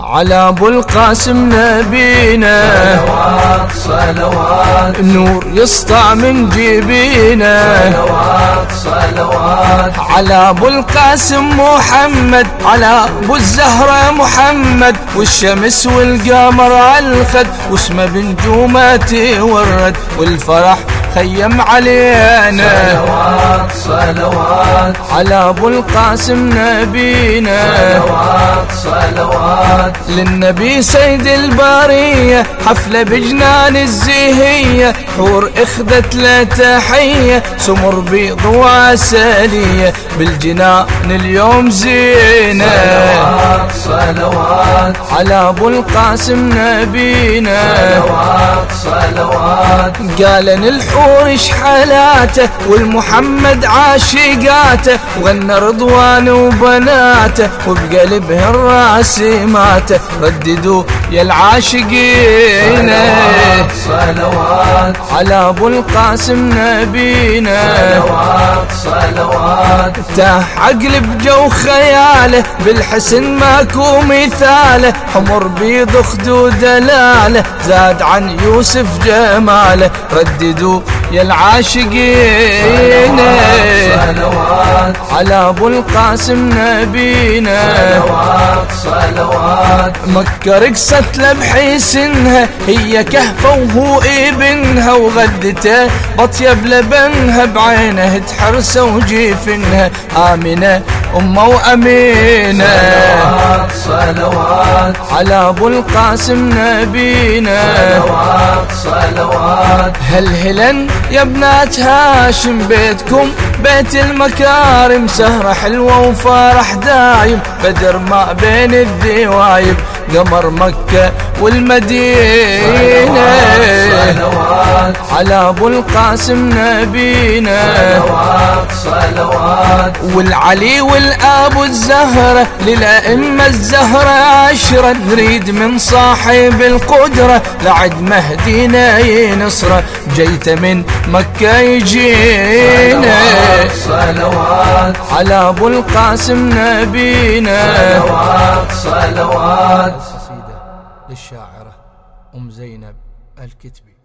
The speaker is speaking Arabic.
على أبو القاسم نبينا. صلوات صلوات. نور يسطع من جبينا صلوات صلوات. على أبو القاسم محمد على أبو الزهرة محمد والشمس والقمر على الخد واسمه بنجوماتي ورد والفرح خيم علينا. صلوات صلوات. على أبو القاسم نبينا. صلوات صلوات للنبي سيد البارية حفلة بجنان الزيهية حور إخذت له تحية سمر بيض وعسلية بالجنان اليوم زينة. صلوات صلوات. على أبو القاسم نبينا. صلوات. قالن الحور إيش حالاته؟ والمحمد عاشقاته. وغنى رضوان وبناته. وبقلبه الراسماته رددوا يا العاشقين. صلوات. على أبو القاسم نبينا. صلوات صلوات. تاه عقل بجو خياله بالحسن ماكو مثاله. حمر بيض خدود دلاله زاد عن يوسف جماله. رددوا يا العاشقين. صلوات على أبو القاسم نبينا. صلوات صلوات. مكة رقصت لبحيسنها هي كهفة وهو ابنها وغدته بطية بلبنها بعينه تحرسه وجيفنها. آمنة أمه وأمينة. صلوات صلوات. على أبو القاسم نبينا. صلوات صلوات. هلهلا يا بنات هاشم؟ بيتكم بيت المكارم. سهرة حلوة وفرح دايم. بدر ما بين الذوايب. قمر مكة والمدينة. صلوات على أبو القاسم نبينا. صلوات صلوات. والعلي والأبو الزهرة للأئمة الزهرة عشرة. نريد من صاحب القدرة لعد مهدينا ينصره جيت من مكة يجينا. صلوات. على أبو القاسم نبينا. صلوات صلوات. للشاعرة أم زينب الكتبي.